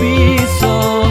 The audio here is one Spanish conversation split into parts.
piso.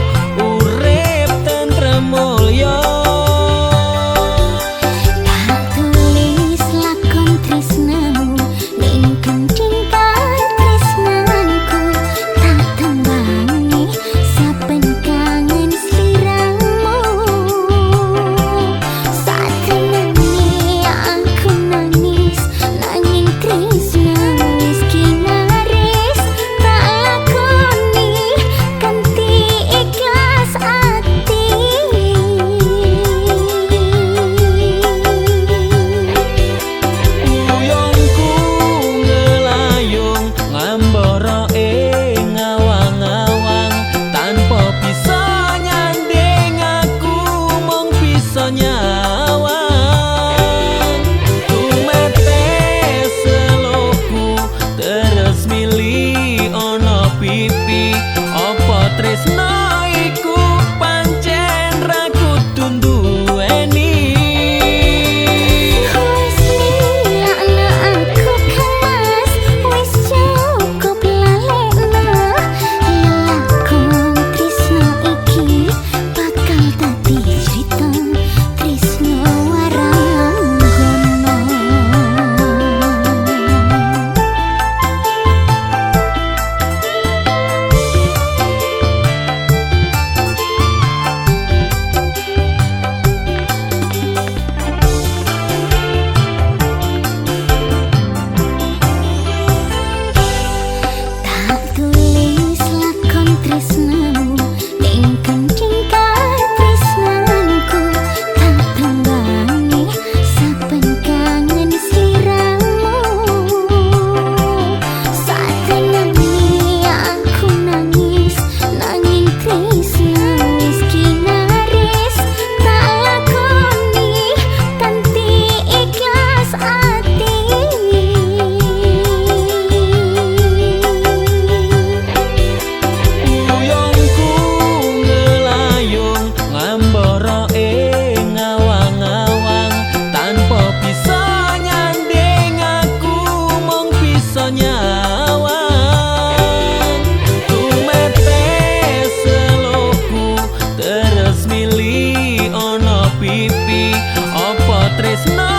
It's my